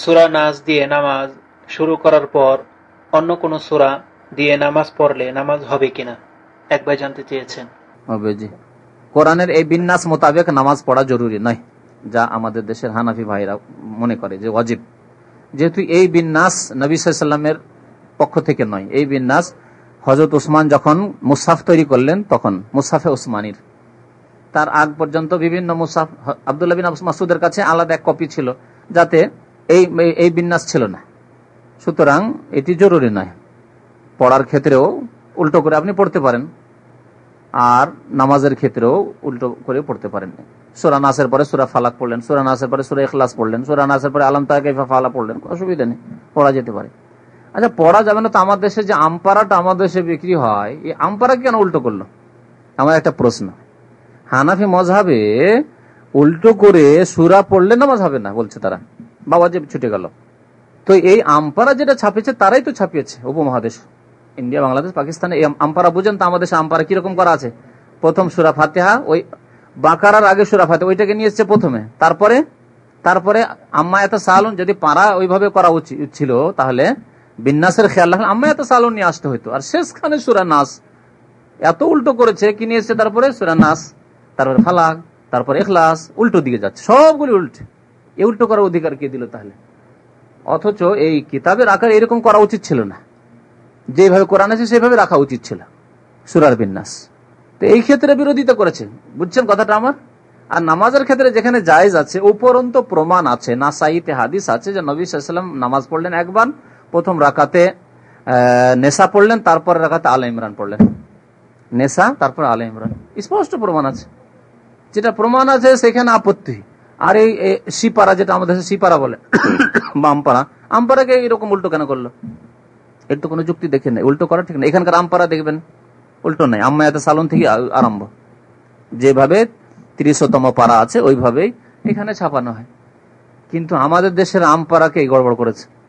সুরা নাজ দিয়ে নামাজ শুরু করার পর অন্য কোন সুরা দিয়ে নামাজ পড়লে নামাজ হবে কিনা? একবার জানতে চেয়েছেন। কোরআনের এই বিন্যাস মোতাবেক নামাজ পড়া জরুরি নয়, যা আমাদের দেশের হানাফি ভাইরা মনে করে যে অজিব যেহেতু এই বিন্যাস নবী সাল্লামের পক্ষ থেকে নয়, এই বিন্যাস হজরত উসমান যখন মুসাফ তৈরি করলেন, তখন মুসাফে উসমানির তার আগ পর্যন্ত বিভিন্ন মুসাফ, আবদুল্লাহ বিন মাসুদের কাছে আলাদা এক কপি ছিল, যাতে এই এই বিন্যাস ছিল না। সুতরাং এটি জরুরি নয়। পড়ার ক্ষেত্রেও উল্টো করে আপনি পড়তে পারেন। আর নামাজের ক্ষেত্রেও উল্টো করে পড়তে পারেন। সুরা নাসের পরে সুরা ফালাক পড়লেন, সুরা নাসের পরে সুরা এখলাস পড়লেন, সুরা নাসের পরে আলম তাহা ফালা পড়লেন অসুবিধা নেই, পড়া যেতে পারে। আচ্ছা পড়া যাবে না তো আমার দেশে যে আমপারাটা আমার দেশে বিক্রি হয়, এই আমপারা কেন উল্টো করল? আমার একটা প্রশ্ন। হানাফি মজাবে উল্টো করে সুরা পড়লে নামাজ হবে না, বলছে তারা। বাবা যে ছুটে গেল। তো এই আমপারা যেটা ছাপিয়েছে, তারাই তো ছাপিয়েছে উপমহাদেশ। ইন্ডিয়া, বাংলাদেশ, পাকিস্তানে, এই আমপারা বুঝেন তো আমাদের আমপারা কীরকম করা আছে। প্রথম সুরা ফাতেহা, ওই বাকারার আগে সুরা ফাতে ওইটাকে নিয়ে এসছে প্রথমে। তারপরে তারপরে আম্মা এত সালুন, যদি পারা ওইভাবে করা উচিত ছিল, তাহলে বিন্যাসের খেয়াল রাখলে আম্মা এত সালুন নিয়ে আসতে হইতো। আর শেষখানে সুরা নাস। এত উল্টো করেছে, কি নিয়ে এসছে তারপরে? সুরা নাস, তারপরে ফালাক, তারপরে এখলাস উল্টো দিকে যাচ্ছে, সবগুলি উল্টে। এই উল্টো করার অধিকার কে দিল তাহলে? অথচ এই কিতাবের আকার এরকম করা উচিত ছিল না। যেভাবে কোরআন আছে, সেভাবে রাখা উচিত ছিল। সুরার বিন্যাস তো এই ক্ষেত্রে বিরোধিতা করেছে বুঝছেন কথাটা আমার? আর নামাজের ক্ষেত্রে যেখানে জায়েজ আছে, উপরন্ত প্রমাণ আছে। না সাইতে হাদিস আছে যে নবী সাল্লাম নামাজ পড়লেন একবার, প্রথম রাকাতে নেশা পড়লেন, তারপর রাখাতে আল ইমরান পড়লেন। নেশা, তারপর আল ইমরান। স্পষ্ট প্রমাণ আছে। যেটা প্রমাণ আছে, সেখানে আপত্তি। আর এই সিপারা যেটা আমাদের সিপারা বলে আমপাড়া আমপাড়াকে এরকম উল্টো কেন করল? তো কোনো যুক্তি দেখে নেই, উল্টো করা ঠিক না এখানকার আমপাড়া দেখবেন, উল্টো নাই। আম্মায়াতে সালন থেকে আরম্ভ। যেভাবে ত্রিশতম পাড়া আছে, ওইভাবেই এখানে ছাপানো হয়। কিন্তু আমাদের দেশের আমপাড়াকে গড়বড় করেছে।